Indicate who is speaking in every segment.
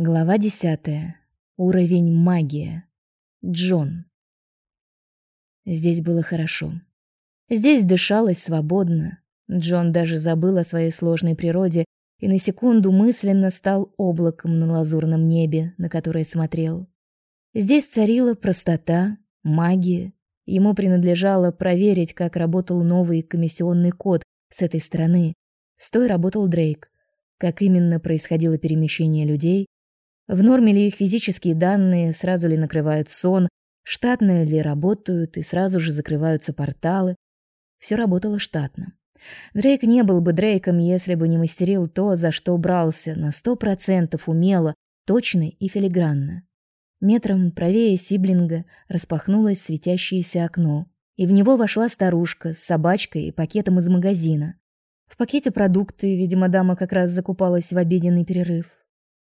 Speaker 1: Глава десятая. Уровень магия. Джон. Здесь было хорошо. Здесь дышалось свободно. Джон даже забыл о своей сложной природе и на секунду мысленно стал облаком на лазурном небе, на которое смотрел. Здесь царила простота, магия. Ему принадлежало проверить, как работал новый комиссионный код с этой стороны. С той работал Дрейк. Как именно происходило перемещение людей, в норме ли их физические данные, сразу ли накрывают сон, штатно ли работают и сразу же закрываются порталы. Все работало штатно. Дрейк не был бы Дрейком, если бы не мастерил то, за что брался, на сто процентов умело, точно и филигранно. Метром правее Сиблинга распахнулось светящееся окно, и в него вошла старушка с собачкой и пакетом из магазина. В пакете продукты, видимо, дама как раз закупалась в обеденный перерыв.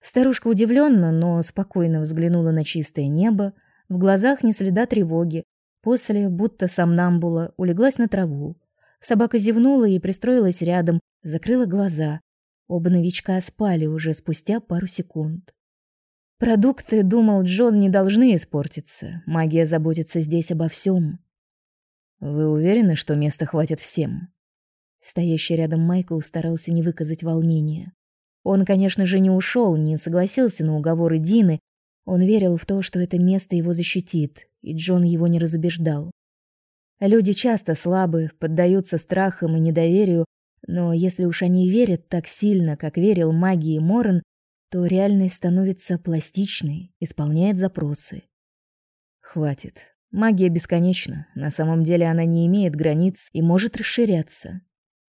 Speaker 1: Старушка удивленно, но спокойно взглянула на чистое небо, в глазах не следа тревоги. После, будто сомнамбула, улеглась на траву. Собака зевнула и пристроилась рядом, закрыла глаза. Оба новичка спали уже спустя пару секунд. Продукты, думал Джон, не должны испортиться. Магия заботится здесь обо всем. Вы уверены, что места хватит всем? Стоящий рядом Майкл старался не выказать волнения. Он, конечно же, не ушел, не согласился на уговоры Дины. Он верил в то, что это место его защитит, и Джон его не разубеждал. Люди часто слабы, поддаются страхам и недоверию, но если уж они верят так сильно, как верил магии Морен, то реальность становится пластичной, исполняет запросы. Хватит. Магия бесконечна. На самом деле она не имеет границ и может расширяться.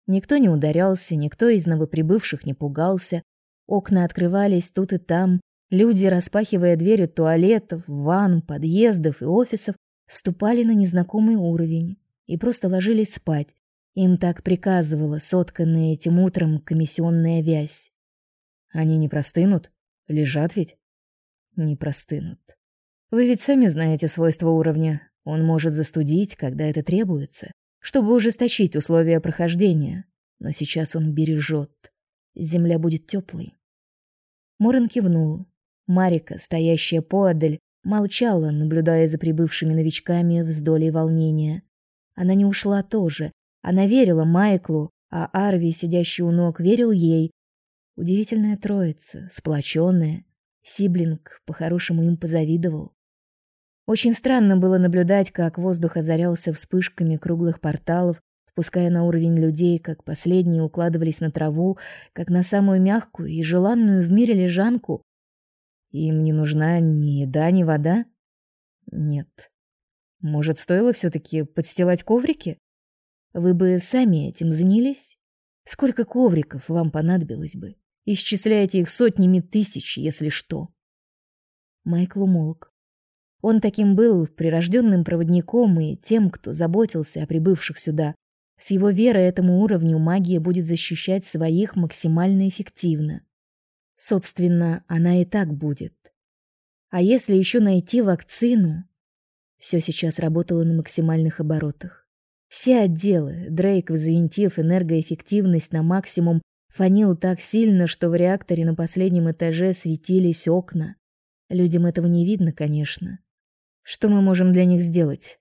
Speaker 1: Никто не ударялся, никто из новоприбывших не пугался. Окна открывались тут и там. Люди, распахивая двери туалетов, ванн, подъездов и офисов, ступали на незнакомый уровень и просто ложились спать. Им так приказывала сотканная этим утром комиссионная вязь. Они не простынут? Лежат ведь? Не простынут. Вы ведь сами знаете свойства уровня. Он может застудить, когда это требуется чтобы ужесточить условия прохождения, но сейчас он бережет. Земля будет теплой. Морен кивнул. Марика, стоящая поодаль, молчала, наблюдая за прибывшими новичками в вздоле волнения. Она не ушла тоже. Она верила Майклу, а Арви, сидящий у ног, верил ей. Удивительная троица, сплоченная. Сиблинг по-хорошему им позавидовал. Очень странно было наблюдать, как воздух озарялся вспышками круглых порталов, впуская на уровень людей, как последние укладывались на траву, как на самую мягкую и желанную в мире лежанку. Им не нужна ни еда, ни вода? Нет. Может, стоило все таки подстилать коврики? Вы бы сами этим занялись? Сколько ковриков вам понадобилось бы? Исчисляйте их сотнями тысяч, если что. Майкл умолк. Он таким был прирожденным проводником и тем, кто заботился о прибывших сюда. С его верой этому уровню магия будет защищать своих максимально эффективно. Собственно, она и так будет. А если еще найти вакцину? Все сейчас работало на максимальных оборотах. Все отделы, Дрейк, взвинтив энергоэффективность на максимум, фонил так сильно, что в реакторе на последнем этаже светились окна. Людям этого не видно, конечно. Что мы можем для них сделать?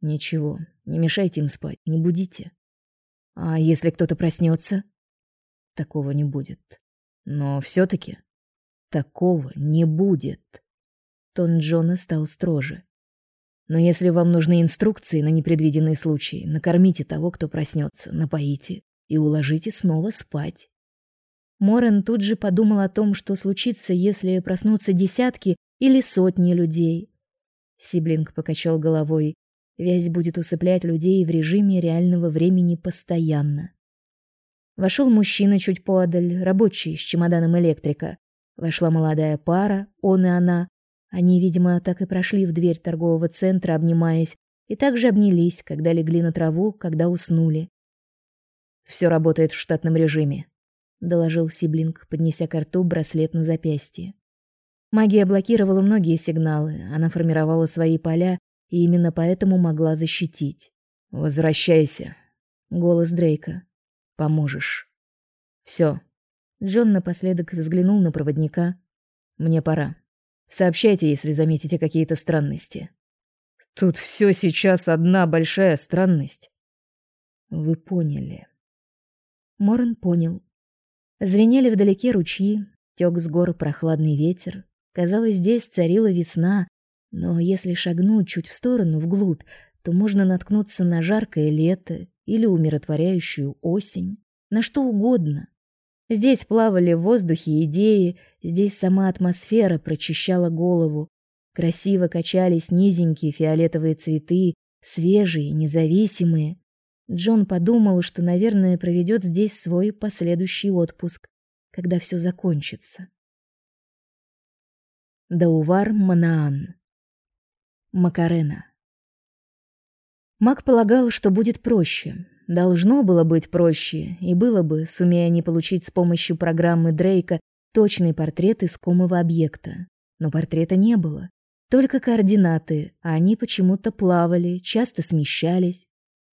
Speaker 1: Ничего. Не мешайте им спать, не будите. А если кто-то проснется? Такого не будет. Но все таки такого не будет. Тон Джона стал строже. Но если вам нужны инструкции на непредвиденные случаи, накормите того, кто проснется, напоите и уложите снова спать. Морен тут же подумал о том, что случится, если проснутся десятки или сотни людей. Сиблинг покачал головой. Вязь будет усыплять людей в режиме реального времени постоянно. Вошел мужчина чуть поодаль, рабочий с чемоданом электрика. Вошла молодая пара, он и она. Они, видимо, так и прошли в дверь торгового центра, обнимаясь, и также обнялись, когда легли на траву, когда уснули. Все работает в штатном режиме, доложил Сиблинг, поднеся к рту браслет на запястье. Магия блокировала многие сигналы, она формировала свои поля и именно поэтому могла защитить. Возвращайся. Голос Дрейка. Поможешь. Все. Джон напоследок взглянул на проводника.
Speaker 2: Мне пора. Сообщайте, если заметите какие-то странности. Тут все сейчас одна большая странность.
Speaker 1: Вы поняли. Моран понял. Звенели вдалеке ручьи, тёк с гор прохладный ветер. Казалось, здесь царила весна, но если шагнуть чуть в сторону, вглубь, то можно наткнуться на жаркое лето или умиротворяющую осень, на что угодно. Здесь плавали в воздухе идеи, здесь сама атмосфера прочищала голову, Красиво качались низенькие фиолетовые цветы, свежие, независимые. Джон подумал, что, наверное, проведет здесь свой последующий отпуск, когда все закончится. Даувар Манаан. Макарена. Мак полагал, что будет проще. Должно было быть проще, и было бы, сумея они получить с помощью программы Дрейка точный портрет искомого объекта. Но портрета не было. Только координаты, а они почему-то плавали, часто смещались.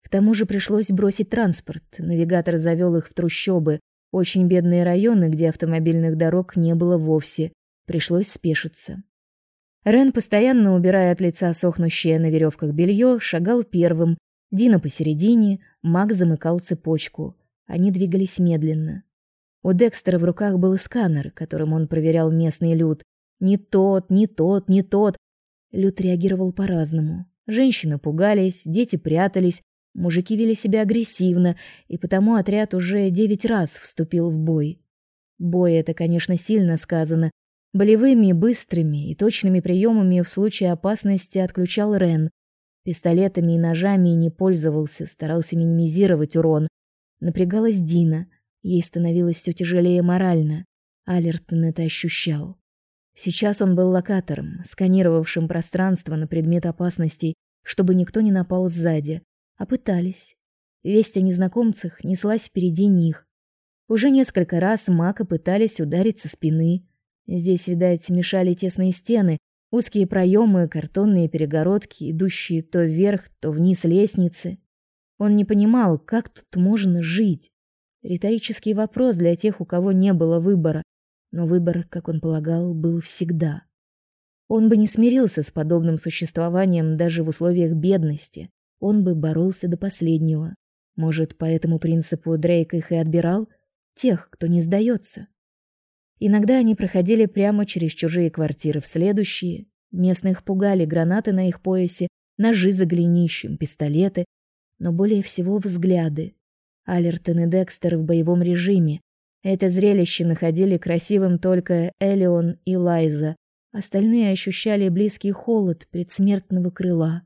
Speaker 1: К тому же пришлось бросить транспорт. Навигатор завёл их в трущобы, очень бедные районы, где автомобильных дорог не было вовсе. Пришлось спешиться. Рен, постоянно убирая от лица сохнущее на веревках белье, шагал первым, Дина посередине, Мак замыкал цепочку. Они двигались медленно. У Декстера в руках был сканер, которым он проверял местный люд, не тот, не тот, не тот. Люд реагировал по-разному. Женщины пугались, дети прятались, мужики вели себя агрессивно, и потому отряд уже девять раз вступил в бой. Бой это, конечно, сильно сказано. Болевыми, быстрыми и точными приемами в случае опасности отключал Рен. Пистолетами и ножами не пользовался, старался минимизировать урон. Напрягалась Дина. Ей становилось все тяжелее морально. Алертон это ощущал. Сейчас он был локатором, сканировавшим пространство на предмет опасностей, чтобы никто не напал сзади, а пытались. Весть о незнакомцах неслась впереди них. Уже несколько раз Мака пытались ударить со спины. Здесь, видать, мешали тесные стены, узкие проемы, картонные перегородки, идущие то вверх, то вниз лестницы. Он не понимал, как тут можно жить. Риторический вопрос для тех, у кого не было выбора. Но выбор, как он полагал, был всегда. Он бы не смирился с подобным существованием даже в условиях бедности. Он бы боролся до последнего. Может, по этому принципу Дрейк их и отбирал тех, кто не сдается. Иногда они проходили прямо через чужие квартиры в следующие. Местных пугали гранаты на их поясе, ножи за голенищем, пистолеты, но более всего взгляды. Алертон и Декстер в боевом режиме, это зрелище находили красивым только Элеон и Лайза. Остальные ощущали близкий холод предсмертного крыла.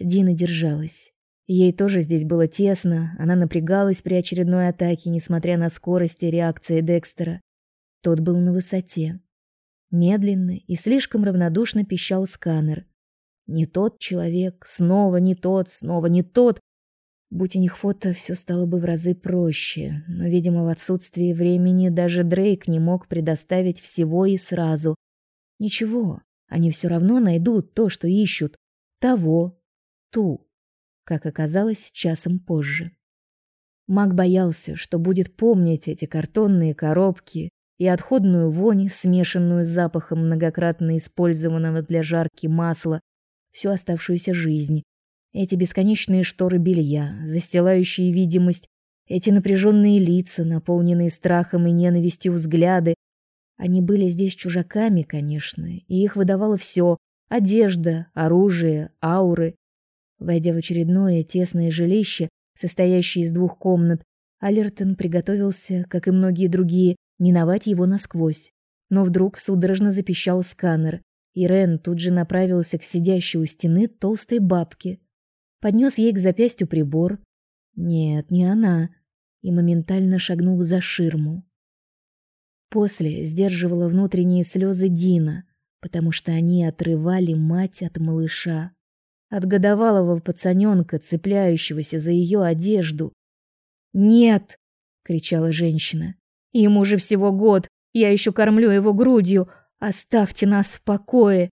Speaker 1: Дина держалась. Ей тоже здесь было тесно, она напрягалась при очередной атаке, несмотря на скорость и реакции Декстера. Тот был на высоте. Медленно и слишком равнодушно пищал сканер. Не тот человек, снова не тот, снова не тот, Будь у них фото, все стало бы в разы проще, но, видимо, в отсутствии времени даже Дрейк не мог предоставить всего и сразу. Ничего, они все равно найдут то, что ищут. Того, ту, как оказалось, часом позже. Мак боялся, что будет помнить эти картонные коробки и отходную вонь, смешанную с запахом многократно использованного для жарки масла, всю оставшуюся жизнь. Эти бесконечные шторы белья, застилающие видимость, эти напряженные лица, наполненные страхом и ненавистью взгляды. Они были здесь чужаками, конечно, и их выдавало все: одежда, оружие, ауры. Войдя в очередное тесное жилище, состоящее из двух комнат, Алертон приготовился, как и многие другие, миновать его насквозь. Но вдруг судорожно запищал сканер, и Рен тут же направился к сидящей у стены толстой бабке, поднес ей к запястью прибор. Нет, не она, и моментально шагнул за ширму. После сдерживала внутренние слезы Дина, потому что они отрывали мать от малыша, от годовалого пацаненка, цепляющегося за ее одежду. "Нет!" кричала женщина. "Ему же всего год, я еще кормлю его грудью. Оставьте нас в покое.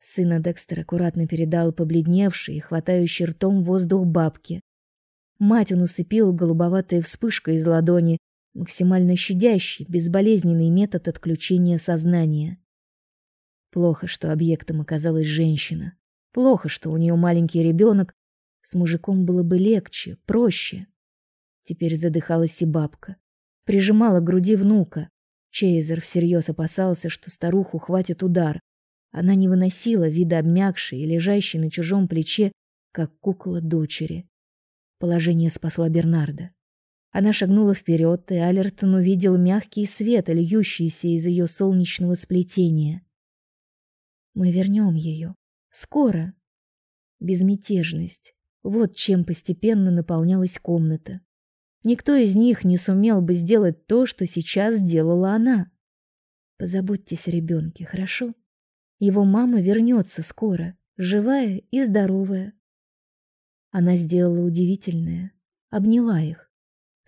Speaker 1: Сына Декстер аккуратно передал побледневший и хватающий ртом воздух бабке. Мать он усыпил голубоватой вспышкой из ладони, максимально щадящий, безболезненный метод отключения сознания. Плохо, что объектом оказалась женщина. Плохо, что у нее маленький ребенок. С мужиком было бы легче, проще. Теперь задыхалась и бабка. Прижимала к груди внука. Чейзер всерьез опасался, что старуху хватит удар. Она не выносила вида обмякшей и лежащей на чужом плече, как кукла дочери. Положение спасла Бернарда. Она шагнула вперед, и Алертон увидел мягкий свет, льющийся из ее солнечного сплетения. Мы вернем ее. Скоро. Безмятежность. Вот чем постепенно наполнялась комната. Никто из них не сумел бы сделать то, что сейчас сделала она. Позаботьтесь о ребенке, хорошо? Его мама вернется скоро, живая и здоровая. Она сделала удивительное, обняла их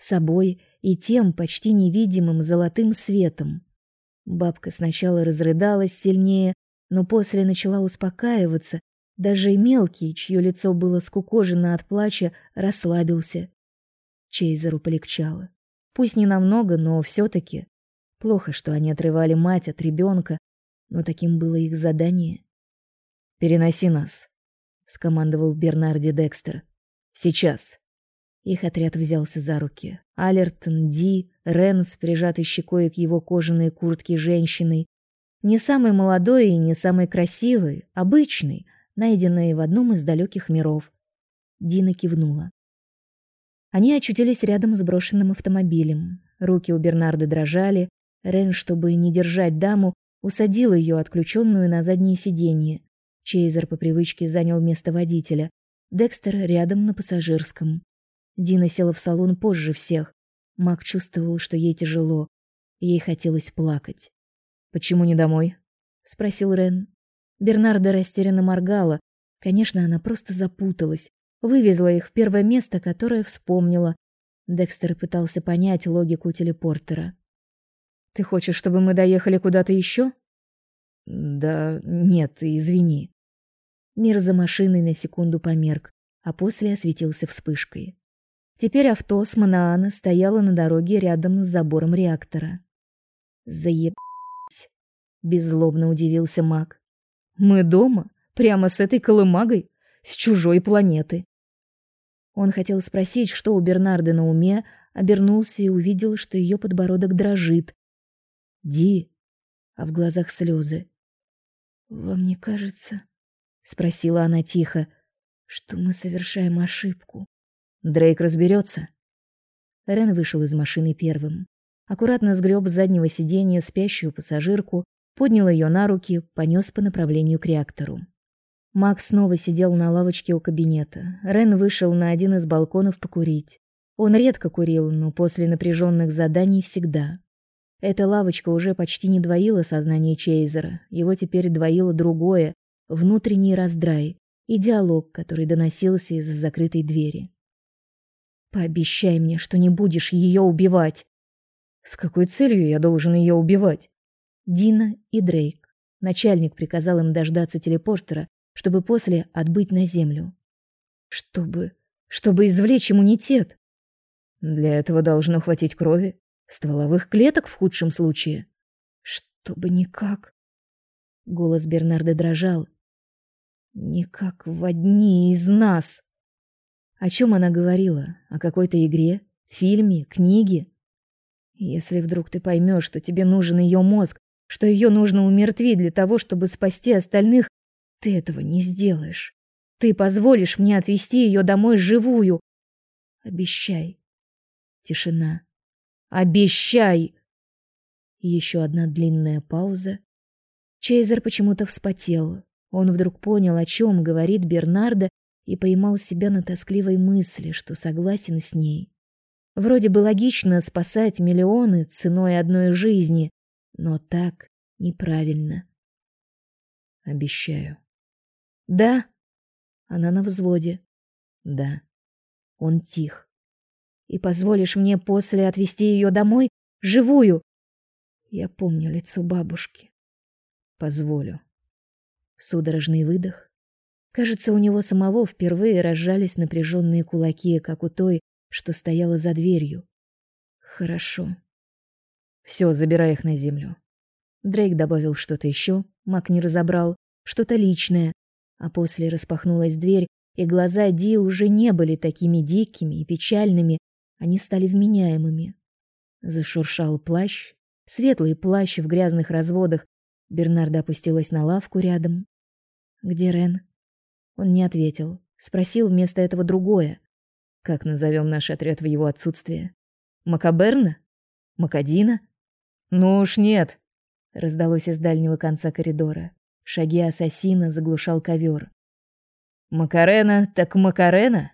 Speaker 1: собой и тем почти невидимым золотым светом. Бабка сначала разрыдалась сильнее, но после начала успокаиваться. Даже и мелкий, чье лицо было скукожено от плача, расслабился. Чейзеру полегчало. Пусть не намного, но все таки плохо, что они отрывали мать от ребенка, но таким было их задание. Переноси нас, скомандовал Бернарди Декстер. Сейчас. Их отряд взялся за руки. Алертон, Ди, Рен с прижатой щекой к его кожаной куртке женщиной, не самый молодой и не самый красивый, обычный, найденный в одном из далеких миров. Дина кивнула. Они очутились рядом с брошенным автомобилем. Руки у Бернарда дрожали. Рен, чтобы не держать даму, усадил ее, отключенную на заднее сиденье. Чейзер по привычке занял место водителя. Декстер рядом на пассажирском. Дина села в салон позже всех. Мак чувствовал, что ей тяжело. Ей хотелось плакать. Почему не домой? спросил Рен. Бернарда растерянно моргала. Конечно, она просто запуталась. Вывезла их в первое место, которое вспомнила. Декстер пытался понять логику телепортера. Ты хочешь, чтобы мы доехали куда-то еще? Да, нет, извини. Мир за машиной на секунду померк, а после осветился вспышкой. Теперь авто с Манаана стояло на дороге рядом с забором реактора. Заеб беззлобно удивился Мак. Мы дома, прямо с этой колымагой, с чужой планеты. Он хотел спросить, что у Бернарды на уме, обернулся и увидел, что ее подбородок дрожит. Ди, а в глазах слезы. Вам не кажется, спросила она тихо, что мы совершаем ошибку? Дрейк разберется. Рен вышел из машины первым. Аккуратно сгреб с заднего сиденья спящую пассажирку поднял ее на руки, понес по направлению к реактору. Макс снова сидел на лавочке у кабинета. Рен вышел на один из балконов покурить. Он редко курил, но после напряженных заданий всегда. Эта лавочка уже почти не двоила сознание Чейзера, его теперь двоило другое, внутренний раздрай и диалог, который доносился из закрытой двери. Пообещай мне, что не будешь ее убивать. С какой целью я должен ее убивать? Дина и Дрейк. Начальник приказал им дождаться телепортера, чтобы после отбыть на землю. Чтобы... чтобы извлечь иммунитет. Для этого должно хватить крови, стволовых клеток в худшем случае. Чтобы никак... Голос Бернарда дрожал. Никак в одни из нас. О чем она говорила? О какой-то игре, фильме, книге? Если вдруг ты поймешь, что тебе нужен ее мозг, что ее нужно умертвить для того, чтобы спасти остальных, ты этого не сделаешь. Ты позволишь мне отвезти ее домой живую. Обещай. Тишина. Обещай. Еще одна длинная пауза. Чейзер почему-то вспотел. Он вдруг понял, о чем говорит Бернарда, и поймал себя на тоскливой мысли, что согласен с ней. Вроде бы логично спасать миллионы ценой одной жизни, но так неправильно. Обещаю. Да. Она на взводе. Да. Он тих. И позволишь мне после отвезти ее домой живую? Я помню лицо бабушки. Позволю. Судорожный выдох. Кажется, у него самого впервые разжались напряженные кулаки, как у той, что стояла за дверью. Хорошо.
Speaker 2: Все, забирай их на землю.
Speaker 1: Дрейк добавил что-то еще, Мак не разобрал, что-то личное, а после распахнулась дверь, и глаза Ди уже не были такими дикими и печальными, они стали вменяемыми. Зашуршал плащ, светлый плащ в грязных разводах. Бернарда опустилась на лавку рядом. Где Рен? Он не ответил, спросил вместо этого другое. Как назовем наш отряд в его отсутствие? Макаберна? Макадина?
Speaker 2: Ну уж нет,
Speaker 1: раздалось из дальнего конца коридора. Шаги ассасина заглушал ковер.
Speaker 2: Макарена, так Макарена?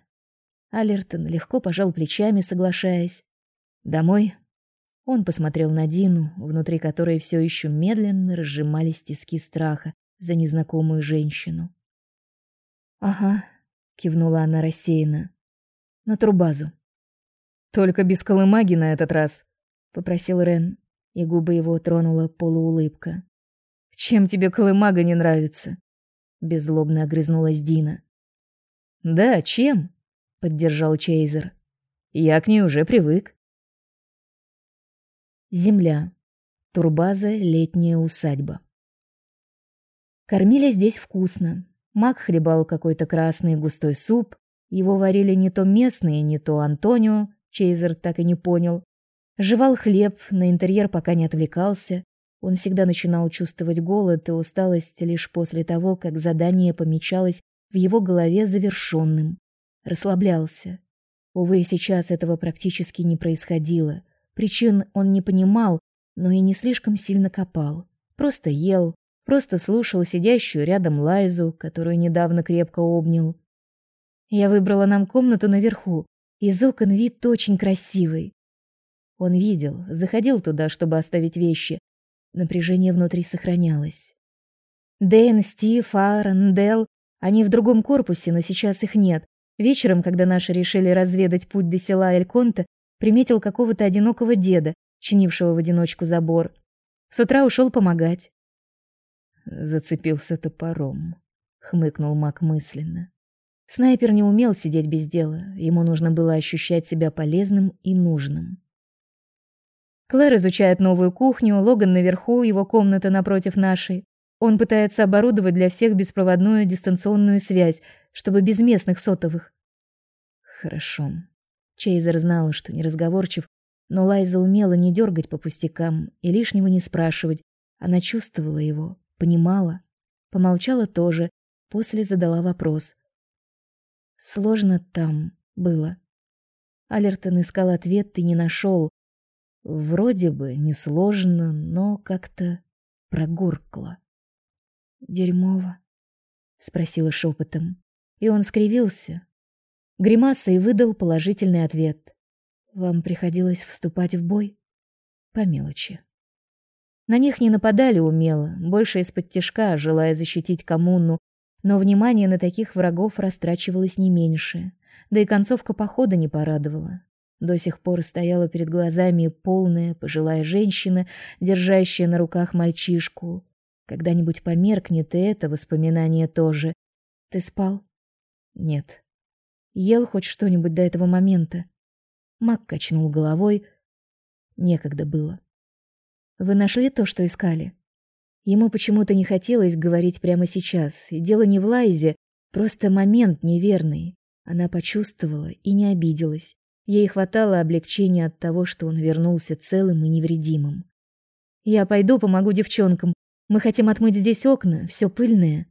Speaker 1: Алертон легко пожал плечами, соглашаясь. Домой. Он посмотрел на Дину, внутри которой все еще медленно разжимались тиски страха за незнакомую женщину. Ага, кивнула она рассеянно. На турбазу.
Speaker 2: Только без колымаги на этот раз,
Speaker 1: попросил Рен, и губы его тронула полуулыбка.
Speaker 2: Чем тебе колымага не нравится?
Speaker 1: беззлобно огрызнулась Дина.
Speaker 2: Да, чем? поддержал Чейзер. Я к ней уже привык.
Speaker 1: Земля. Турбаза, летняя усадьба. Кормили здесь вкусно. Мак хлебал какой-то красный густой суп. Его варили не то местные, не то Антонио, Чейзер так и не понял. Жевал хлеб, на интерьер пока не отвлекался. Он всегда начинал чувствовать голод и усталость лишь после того, как задание помечалось в его голове завершенным расслаблялся. Увы, сейчас этого практически не происходило. Причин он не понимал, но и не слишком сильно копал. Просто ел, просто слушал сидящую рядом Лайзу, которую недавно крепко обнял. Я выбрала нам комнату наверху. Из окон вид очень красивый. Он видел, заходил туда, чтобы оставить вещи. Напряжение внутри сохранялось. Дэн, Стив, Аарон, Дел, они в другом корпусе, но сейчас их нет. Вечером, когда наши решили разведать путь до села Эльконта, приметил какого-то одинокого деда, чинившего в одиночку забор. С утра ушел помогать.
Speaker 2: Зацепился топором, хмыкнул Мак мысленно.
Speaker 1: Снайпер не умел сидеть без дела, ему нужно было ощущать себя полезным и нужным. Клэр изучает новую кухню, Логан наверху, его комната напротив нашей. Он пытается оборудовать для всех беспроводную дистанционную связь, чтобы без местных сотовых.
Speaker 2: Хорошо.
Speaker 1: Чейзер знал, что не разговорчив, но Лайза умела не дергать по пустякам и лишнего не спрашивать. Она чувствовала его, понимала, помолчала тоже, после задала вопрос. Сложно там было. Алертон искал ответ и не нашел. Вроде бы несложно, но как-то прогоркло. Дерьмово, спросила шепотом, и он скривился. Гримасой выдал положительный ответ. Вам приходилось вступать в бой по мелочи. На них не нападали умело, больше из-под тишка, желая защитить коммуну, но внимание на таких врагов растрачивалось не меньше. Да и концовка похода не порадовала. До сих пор стояла перед глазами полная пожилая женщина, держащая на руках мальчишку, когда-нибудь померкнет и это воспоминание тоже. Ты спал? Нет. Ел хоть что-нибудь до этого момента? Мак качнул головой. Некогда было. Вы нашли то, что искали? Ему почему-то не хотелось говорить прямо сейчас. И дело не в Лайзе, просто момент неверный. Она почувствовала и не обиделась. Ей хватало облегчения от того, что он вернулся целым и невредимым. Я пойду помогу девчонкам, мы хотим отмыть здесь окна, все пыльное.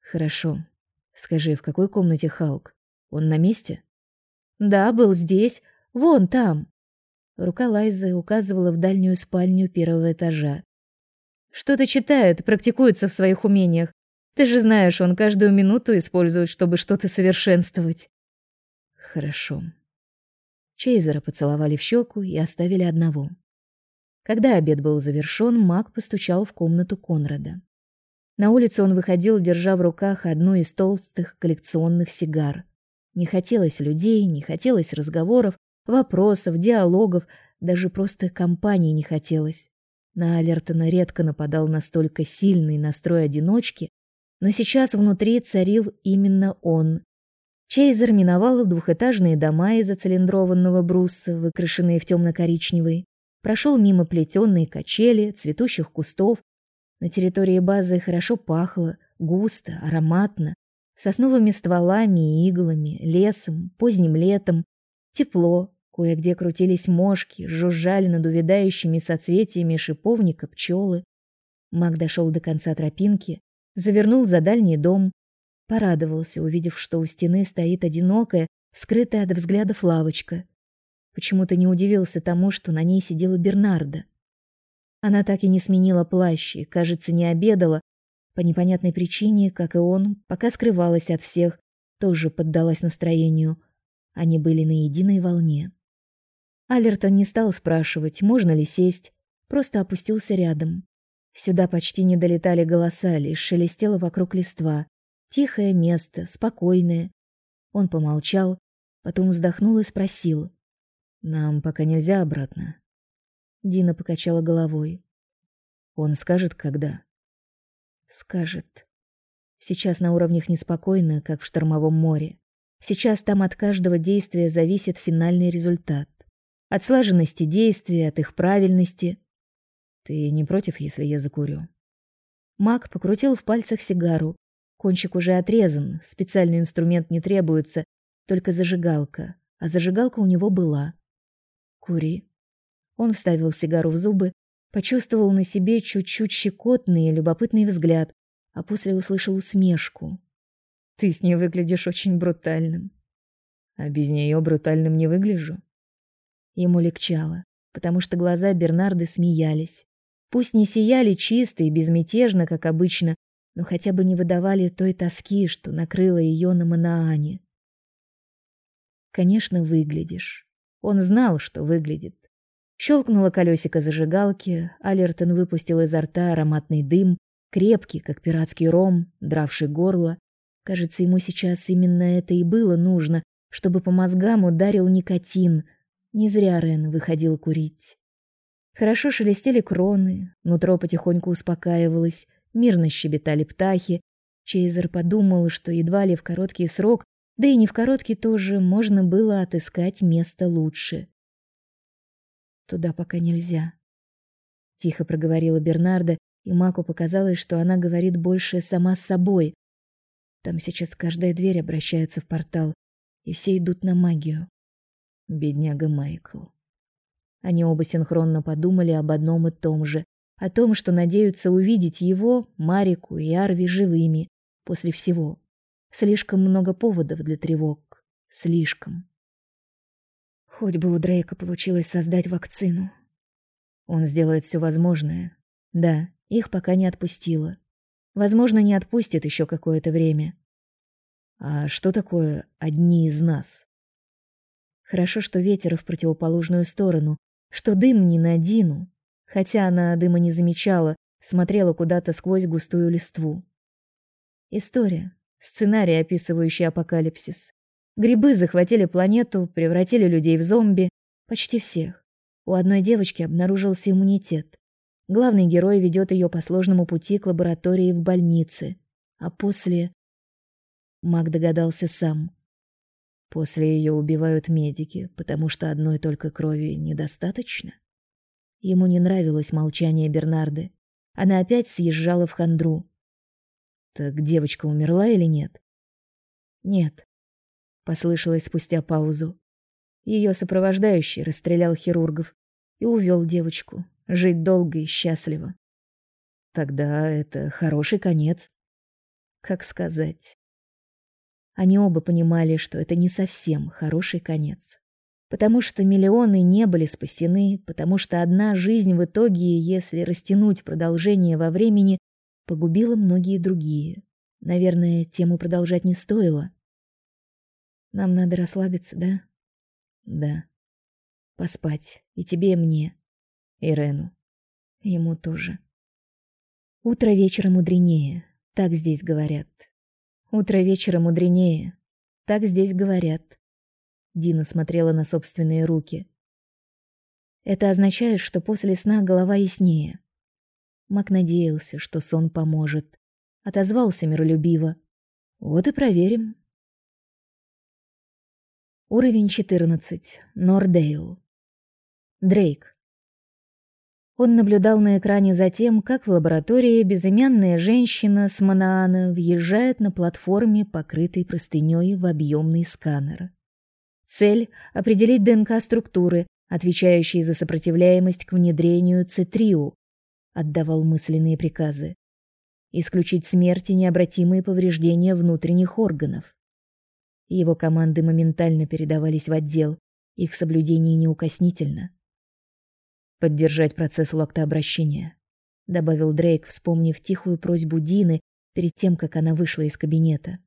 Speaker 2: Хорошо. Скажи, в какой комнате Халк? Он на месте?
Speaker 1: Да, был здесь, вон там. Рука Лайзы указывала в дальнюю спальню первого этажа. Что-то читает, практикуется в своих умениях. Ты же знаешь, он каждую минуту использует, чтобы что-то совершенствовать.
Speaker 2: Хорошо.
Speaker 1: Чейзера поцеловали в щеку и оставили одного. Когда обед был завершён, Мак постучал в комнату Конрада. На улицу он выходил, держа в руках одну из толстых коллекционных сигар. Не хотелось людей, не хотелось разговоров, вопросов, диалогов, даже просто компании не хотелось. На Алертона редко нападал настолько сильный настрой одиночки, но сейчас внутри царил именно он. Чейзер миновал двухэтажные дома из оцилиндрованного бруса, выкрашенные в темно-коричневый, прошел мимо плетеной качели, цветущих кустов. На территории базы хорошо пахло, густо, ароматно, сосновыми стволами и иглами, лесом, поздним летом. Тепло, кое-где крутились мошки, жужжали над увядающими соцветиями шиповника пчелы. Маг дошел до конца тропинки, завернул за дальний дом, порадовался, увидев, что у стены стоит одинокая, скрытая от взглядов лавочка. Почему-то не удивился тому, что на ней сидела Бернарда. Она так и не сменила плащ и, кажется, не обедала, по непонятной причине, как и он, пока скрывалась от всех, тоже поддалась настроению. Они были на единой волне. Алертон не стал спрашивать, можно ли сесть, просто опустился рядом. Сюда почти не долетали голоса, лишь шелестело вокруг листва. Тихое место, спокойное. Он помолчал, потом вздохнул и спросил: "Нам пока нельзя обратно?" Дина покачала головой. "Он скажет, когда?" "Скажет. Сейчас на уровнях неспокойно, как в штормовом море. Сейчас там от каждого действия зависит финальный результат. От слаженности действия, от их правильности. Ты не против, если я закурю? Мак покрутил в пальцах сигару. Кончик уже отрезан, специальный инструмент не требуется, только зажигалка. А зажигалка у него была. Кури. Он вставил сигару в зубы, почувствовал на себе чуть-чуть щекотный и любопытный взгляд, а после услышал усмешку. Ты с ней выглядишь очень брутальным. А без нее брутальным не выгляжу. Ему легчало, потому что глаза Бернарды смеялись. Пусть не сияли чисто и безмятежно, как обычно, но хотя бы не выдавали той тоски, что накрыла ее на Манаане. Конечно, выглядишь. Он знал, что выглядит. Щелкнуло колесико зажигалки, Алертон выпустил изо рта ароматный дым, крепкий, как пиратский ром, дравший горло. Кажется, ему сейчас именно это и было нужно, чтобы по мозгам ударил никотин. Не зря Рен выходил курить. Хорошо шелестели кроны, нутро потихоньку успокаивалось, мирно щебетали птахи. Чейзер подумал, что едва ли в короткий срок, да и не в короткий тоже, можно было отыскать место лучше. Туда пока нельзя, тихо проговорила Бернарда, и Маку показалось, что она говорит больше сама с собой. Там сейчас каждая дверь обращается в портал, и все идут на магию. Бедняга Майкл. Они оба синхронно подумали об одном и том же, о том, что надеются увидеть его, Марику и Арви живыми после всего. Слишком много поводов для тревог. Слишком. Хоть бы у Дрейка получилось создать вакцину. Он сделает все возможное. Да, их пока не отпустило. Возможно, не отпустит еще какое-то время. А что такое одни из нас? Хорошо, что ветер в противоположную сторону, что дым не на Дину, хотя она дыма не замечала, смотрела куда-то сквозь густую листву. История, сценарий, описывающий апокалипсис. Грибы захватили планету, превратили людей в зомби, почти всех. У одной девочки обнаружился иммунитет. Главный герой ведет ее по сложному пути к лаборатории в больнице, а после Мак догадался сам. После ее убивают медики, потому что одной только крови недостаточно. Ему не нравилось молчание Бернарды. Она опять съезжала в хандру. Так девочка умерла или нет? Нет. Послышалось спустя паузу. Ее сопровождающий расстрелял хирургов и увел девочку жить долго и счастливо. Тогда это хороший конец. Как сказать? Они оба понимали, что это не совсем хороший конец. Потому что миллионы не были спасены, потому что одна жизнь в итоге, если растянуть продолжение во времени, погубила многие другие. Наверное, тему продолжать не стоило. Нам надо расслабиться, да? Да. Поспать. И тебе, и мне. И Рену. Ему тоже. Утро вечера мудренее. Так здесь говорят. Утро вечера мудренее. Так здесь говорят. Дина смотрела на собственные руки. Это означает, что после сна голова яснее. Мак надеялся, что сон поможет. Отозвался миролюбиво. Вот и проверим. Уровень 14. Нордейл. Дрейк. Он наблюдал на экране за тем, как в лаборатории безымянная женщина с Манаана въезжает на платформе, покрытой простынёй в объемный сканер. Цель — определить ДНК-структуры, отвечающие за сопротивляемость к внедрению цитриу, отдавал мысленные приказы. Исключить смерть и необратимые повреждения внутренних органов. Его команды моментально передавались в отдел, их соблюдение неукоснительно. Поддержать процесс лактообращения, добавил Дрейк, вспомнив тихую просьбу Дины перед тем, как она вышла из кабинета.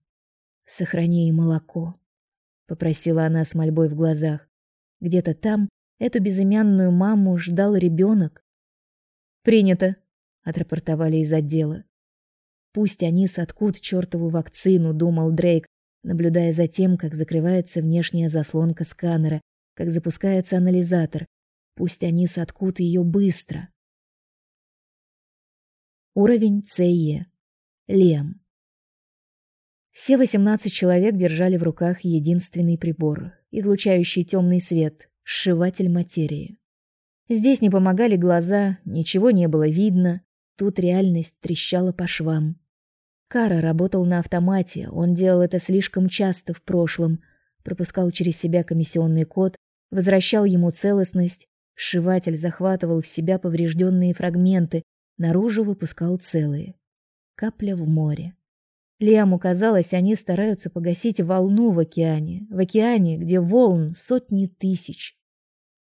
Speaker 1: Сохрани молоко, попросила она с мольбой в глазах. Где-то там эту безымянную маму ждал ребенок. Принято, отрапортовали из отдела. Пусть они соткут чертову вакцину, думал Дрейк, наблюдая за тем, как закрывается внешняя заслонка сканера, как запускается анализатор. Пусть они соткут ее быстро. Уровень ЦЕ. Лем. Все 18 человек держали в руках единственный прибор, излучающий темный свет, сшиватель материи. Здесь не помогали глаза, ничего не было видно, тут реальность трещала по швам. Кара работал на автомате, он делал это слишком часто в прошлом, пропускал через себя комиссионный код, возвращал ему целостность, сшиватель захватывал в себя поврежденные фрагменты, наружу выпускал целые. Капля в море. Лиаму казалось, они стараются погасить волну в океане, в океане, где волн сотни тысяч.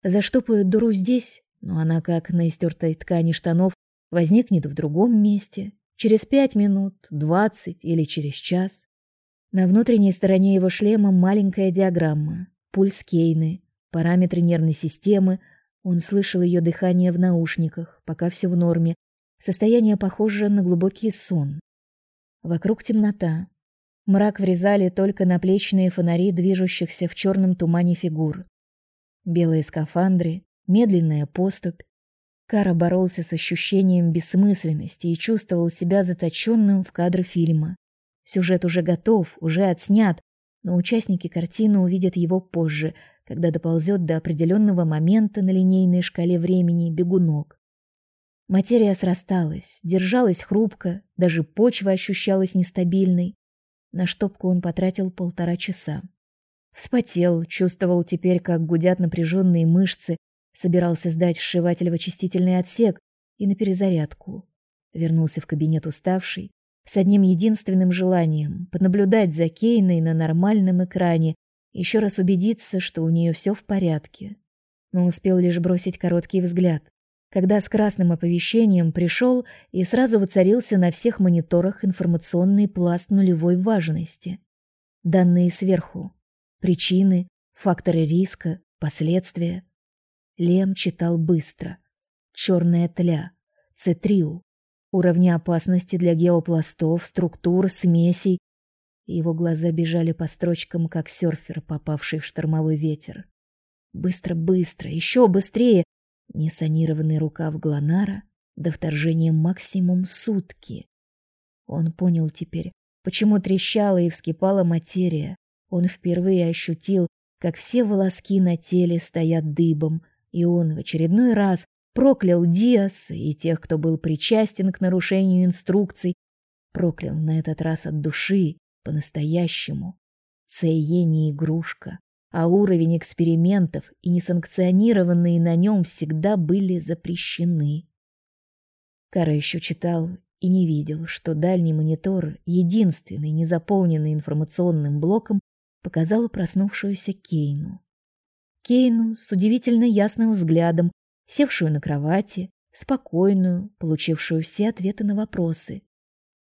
Speaker 1: Заштопают дыру здесь, но она, как на истертой ткани штанов, возникнет в другом месте, Через пять минут, двадцать или через час. На внутренней стороне его шлема маленькая диаграмма, пульс Кейны, параметры нервной системы. Он слышал ее дыхание в наушниках, пока все в норме. Состояние похоже на глубокий сон. Вокруг темнота. Мрак врезали только наплечные фонари движущихся в черном тумане фигур. Белые скафандры, медленная поступь, Кара боролся с ощущением бессмысленности и чувствовал себя заточенным в кадр фильма. Сюжет уже готов, уже отснят, но участники картины увидят его позже, когда доползет до определенного момента на линейной шкале времени бегунок. Материя срасталась, держалась хрупко, даже почва ощущалась нестабильной. На штопку он потратил полтора часа. Вспотел, чувствовал теперь, как гудят напряженные мышцы, Собирался сдать сшиватель в очистительный отсек и на перезарядку. Вернулся в кабинет уставший, с одним единственным желанием понаблюдать за Кейной на нормальном экране, еще раз убедиться, что у нее все в порядке. Но успел лишь бросить короткий взгляд, когда с красным оповещением пришел и сразу воцарился на всех мониторах информационный пласт нулевой важности. Данные сверху, причины, факторы риска, последствия. Лем читал быстро. Черная тля, цитриу, уровни опасности для геопластов, структур, смесей. Его глаза бежали по строчкам, как серфер, попавший в штормовой ветер. Быстро, быстро, еще быстрее. Несанированный рукав Глонара до вторжения максимум сутки. Он понял теперь, почему трещала и вскипала материя. Он впервые ощутил, как все волоски на теле стоят дыбом, и он в очередной раз проклял Диаса и тех, кто был причастен к нарушению инструкций, проклял на этот раз от души, по-настоящему. Цее не игрушка, а уровень экспериментов и несанкционированные на нем всегда были запрещены. Кара еще читал и не видел, что дальний монитор, единственный, не заполненный информационным блоком, показал проснувшуюся Кейну. Кейну с удивительно ясным взглядом, севшую на кровати, спокойную, получившую все ответы на вопросы.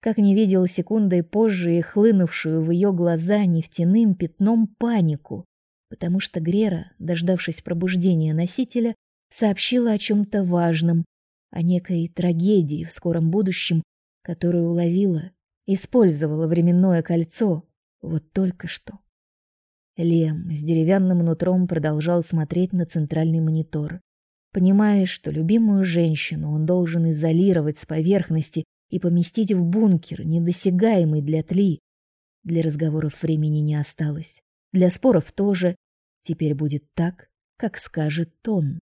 Speaker 1: Как не видел секундой позже и хлынувшую в ее глаза нефтяным пятном панику, потому что Грера, дождавшись пробуждения носителя, сообщила о чем то важном, о некой трагедии в скором будущем, которую уловила, использовала временное кольцо вот только что. Лем с деревянным нутром продолжал смотреть на центральный монитор, понимая, что любимую женщину он должен изолировать с поверхности и поместить в бункер, недосягаемый для Тли. Для разговоров времени не осталось. Для споров тоже. Теперь будет так, как скажет он.